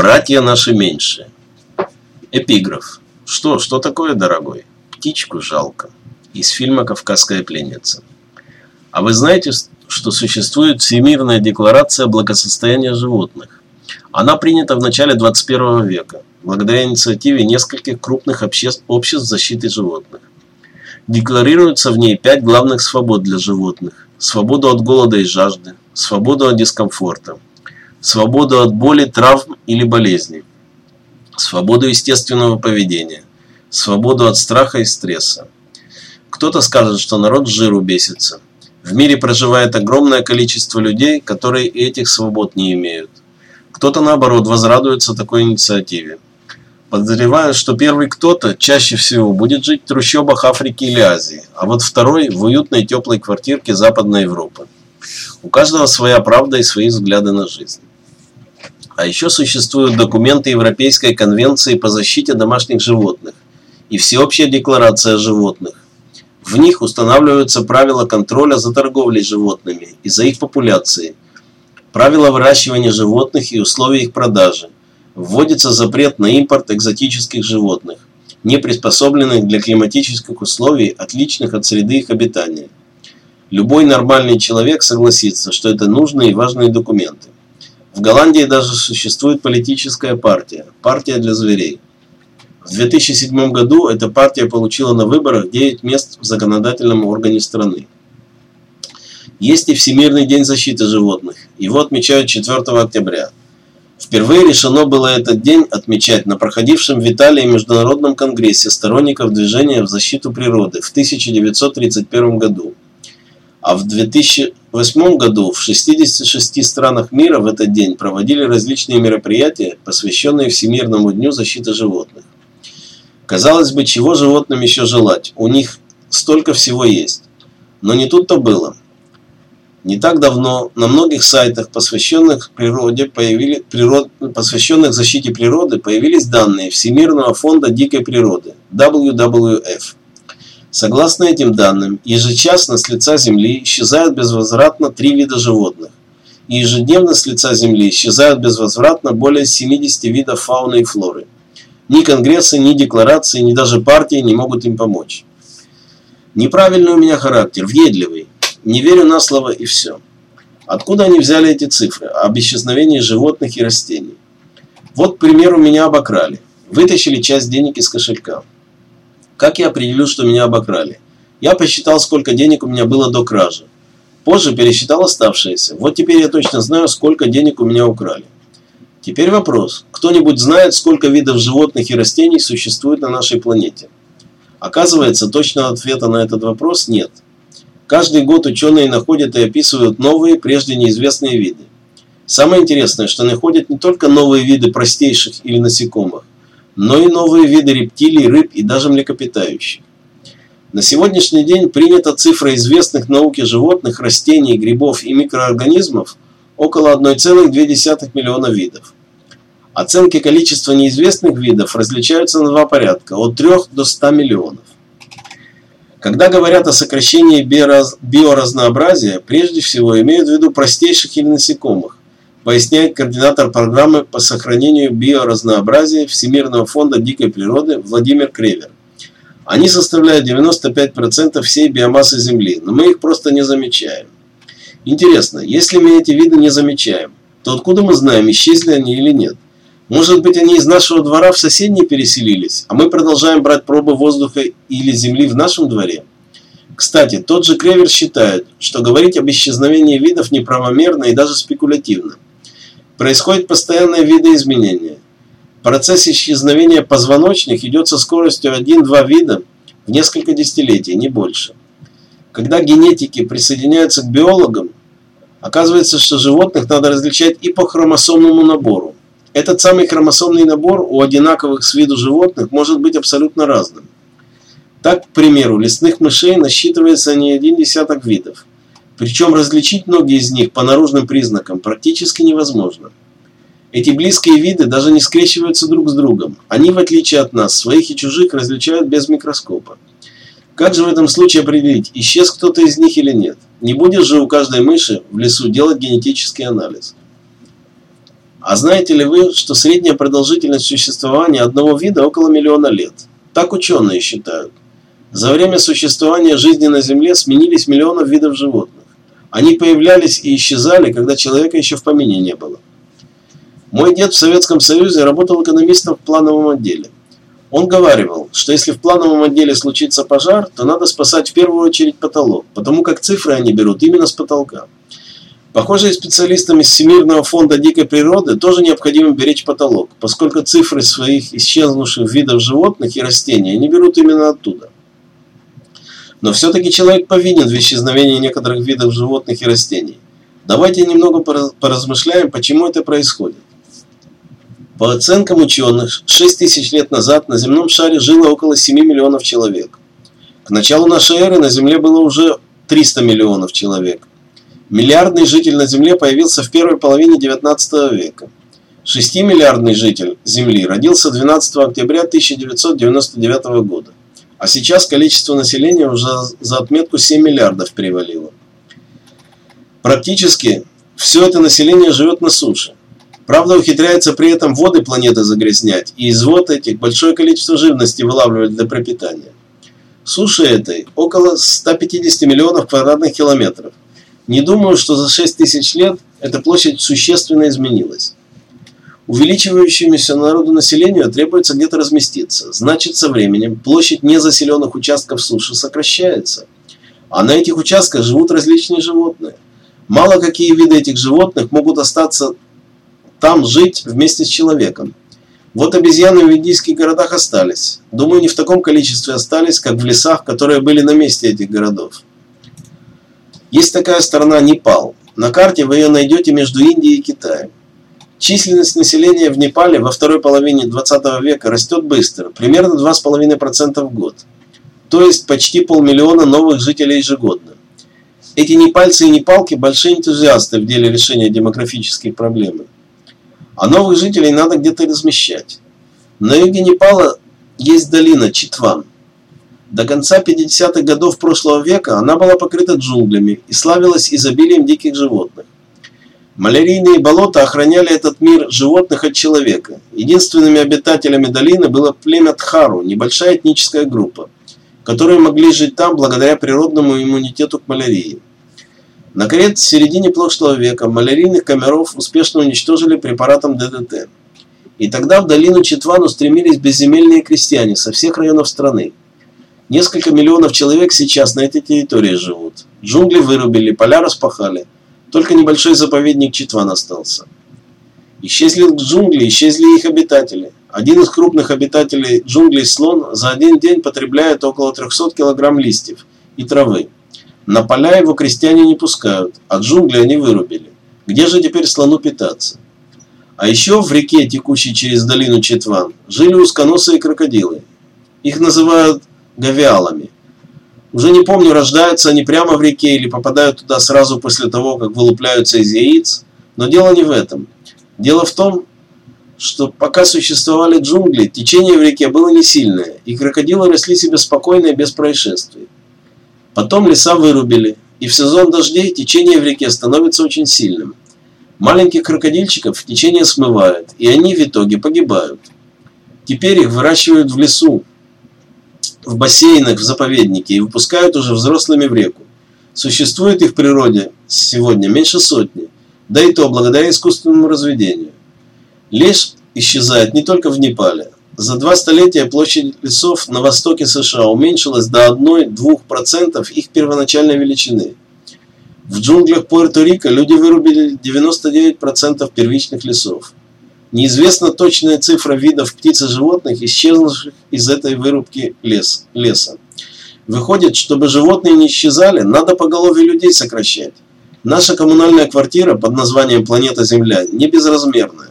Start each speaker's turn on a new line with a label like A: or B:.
A: Братья наши меньшие. Эпиграф. Что, что такое, дорогой? Птичку жалко. Из фильма «Кавказская пленница». А вы знаете, что существует Всемирная декларация благосостояния животных? Она принята в начале 21 века, благодаря инициативе нескольких крупных обществ, обществ защиты животных. Декларируются в ней пять главных свобод для животных. Свободу от голода и жажды, свободу от дискомфорта, свободу от боли, травм или болезней, свободу естественного поведения, свободу от страха и стресса. Кто-то скажет, что народ жиру бесится. В мире проживает огромное количество людей, которые этих свобод не имеют. Кто-то, наоборот, возрадуется такой инициативе. Подозреваю, что первый кто-то чаще всего будет жить в трущобах Африки или Азии, а вот второй в уютной теплой квартирке Западной Европы. У каждого своя правда и свои взгляды на жизнь. А еще существуют документы Европейской конвенции по защите домашних животных и Всеобщая декларация животных. В них устанавливаются правила контроля за торговлей животными и за их популяцией, правила выращивания животных и условия их продажи. Вводится запрет на импорт экзотических животных, не приспособленных для климатических условий, отличных от среды их обитания. Любой нормальный человек согласится, что это нужные и важные документы. В Голландии даже существует политическая партия – партия для зверей. В 2007 году эта партия получила на выборах 9 мест в законодательном органе страны. Есть и Всемирный день защиты животных. Его отмечают 4 октября. Впервые решено было этот день отмечать на проходившем в Италии Международном конгрессе сторонников движения в защиту природы в 1931 году. А в 2008 году в 66 странах мира в этот день проводили различные мероприятия, посвященные Всемирному дню защиты животных. Казалось бы, чего животным еще желать? У них столько всего есть. Но не тут-то было. Не так давно на многих сайтах, посвященных природе, появились природ, посвященных защите природы, появились данные Всемирного фонда дикой природы WWF. Согласно этим данным, ежечасно с лица Земли исчезают безвозвратно три вида животных. И ежедневно с лица Земли исчезают безвозвратно более 70 видов фауны и флоры. Ни конгрессы, ни декларации, ни даже партии не могут им помочь. Неправильный у меня характер, въедливый. Не верю на слово и все. Откуда они взяли эти цифры об исчезновении животных и растений? Вот, к примеру, меня обокрали. Вытащили часть денег из кошелька. Как я определил, что меня обокрали? Я посчитал, сколько денег у меня было до кражи. Позже пересчитал оставшееся. Вот теперь я точно знаю, сколько денег у меня украли. Теперь вопрос. Кто-нибудь знает, сколько видов животных и растений существует на нашей планете? Оказывается, точного ответа на этот вопрос нет. Каждый год ученые находят и описывают новые, прежде неизвестные виды. Самое интересное, что находят не только новые виды простейших или насекомых, но и новые виды рептилий, рыб и даже млекопитающих. На сегодняшний день принята цифра известных науке животных, растений, грибов и микроорганизмов около 1,2 миллиона видов. Оценки количества неизвестных видов различаются на два порядка – от 3 до 100 миллионов. Когда говорят о сокращении биоразнообразия, прежде всего имеют в виду простейших или насекомых, поясняет координатор программы по сохранению биоразнообразия Всемирного фонда дикой природы Владимир Кревер. Они составляют 95% всей биомассы Земли, но мы их просто не замечаем. Интересно, если мы эти виды не замечаем, то откуда мы знаем, исчезли они или нет? Может быть, они из нашего двора в соседний переселились, а мы продолжаем брать пробы воздуха или земли в нашем дворе? Кстати, тот же Кревер считает, что говорить об исчезновении видов неправомерно и даже спекулятивно. Происходит постоянное видоизменение. Процесс исчезновения позвоночных идет со скоростью 1-2 вида в несколько десятилетий, не больше. Когда генетики присоединяются к биологам, оказывается, что животных надо различать и по хромосомному набору. Этот самый хромосомный набор у одинаковых с виду животных может быть абсолютно разным. Так, к примеру, лесных мышей насчитывается не один десяток видов. Причем различить многие из них по наружным признакам практически невозможно. Эти близкие виды даже не скрещиваются друг с другом. Они, в отличие от нас, своих и чужих различают без микроскопа. Как же в этом случае определить, исчез кто-то из них или нет? Не будешь же у каждой мыши в лесу делать генетический анализ. А знаете ли вы, что средняя продолжительность существования одного вида около миллиона лет? Так ученые считают. За время существования жизни на Земле сменились миллионов видов животных. Они появлялись и исчезали, когда человека еще в помине не было. Мой дед в Советском Союзе работал экономистом в плановом отделе. Он говаривал, что если в плановом отделе случится пожар, то надо спасать в первую очередь потолок, потому как цифры они берут именно с потолка. Похоже, и специалистам из Всемирного фонда дикой природы тоже необходимо беречь потолок, поскольку цифры своих исчезнувших видов животных и растений они берут именно оттуда. Но все-таки человек повинен в исчезновении некоторых видов животных и растений. Давайте немного поразмышляем, почему это происходит. По оценкам ученых, 6 тысяч лет назад на земном шаре жило около 7 миллионов человек. К началу нашей эры на Земле было уже 300 миллионов человек. Миллиардный житель на Земле появился в первой половине 19 века. 6-миллиардный житель Земли родился 12 октября 1999 года. А сейчас количество населения уже за отметку 7 миллиардов перевалило. Практически все это население живет на суше. Правда, ухитряется при этом воды планеты загрязнять, и из вод этих большое количество живности вылавливать для пропитания. Суши этой около 150 миллионов квадратных километров. Не думаю, что за 6 тысяч лет эта площадь существенно изменилась. Увеличивающемуся народу населению требуется где-то разместиться. Значит, со временем площадь незаселенных участков суши сокращается. А на этих участках живут различные животные. Мало какие виды этих животных могут остаться там жить вместе с человеком. Вот обезьяны в индийских городах остались. Думаю, не в таком количестве остались, как в лесах, которые были на месте этих городов. Есть такая страна Непал. На карте вы ее найдете между Индией и Китаем. Численность населения в Непале во второй половине 20 века растет быстро, примерно 2,5% в год. То есть почти полмиллиона новых жителей ежегодно. Эти непальцы и непалки – большие энтузиасты в деле решения демографических проблем. А новых жителей надо где-то размещать. На юге Непала есть долина Читван. До конца 50-х годов прошлого века она была покрыта джунглями и славилась изобилием диких животных. Малярийные болота охраняли этот мир животных от человека. Единственными обитателями долины было племя Тхару, небольшая этническая группа, которые могли жить там благодаря природному иммунитету к малярии. Наконец, в середине прошлого века малярийных комаров успешно уничтожили препаратом ДДТ. И тогда в долину Читван устремились безземельные крестьяне со всех районов страны. Несколько миллионов человек сейчас на этой территории живут. Джунгли вырубили, поля распахали. Только небольшой заповедник Читван остался. Исчезли джунгли, исчезли их обитатели. Один из крупных обитателей джунглей слон за один день потребляет около 300 килограмм листьев и травы. На поля его крестьяне не пускают, а джунгли они вырубили. Где же теперь слону питаться? А еще в реке, текущей через долину Четван, жили узконосые крокодилы. Их называют гавиалами. Уже не помню, рождаются они прямо в реке или попадают туда сразу после того, как вылупляются из яиц. Но дело не в этом. Дело в том, что пока существовали джунгли, течение в реке было не сильное, и крокодилы росли себе спокойно и без происшествий. Потом леса вырубили, и в сезон дождей течение в реке становится очень сильным. Маленьких крокодильчиков течение смывает, и они в итоге погибают. Теперь их выращивают в лесу, в бассейнах, в заповеднике и выпускают уже взрослыми в реку. Существует их в природе сегодня меньше сотни, да и то благодаря искусственному разведению. Лес исчезает не только в Непале. За два столетия площадь лесов на востоке США уменьшилась до 1-2% их первоначальной величины. В джунглях Пуэрто-Рико люди вырубили 99% первичных лесов. Неизвестна точная цифра видов птиц и животных, исчезнувших из этой вырубки лес, леса. Выходит, чтобы животные не исчезали, надо поголовье людей сокращать. Наша коммунальная квартира под названием «Планета Земля» не безразмерная.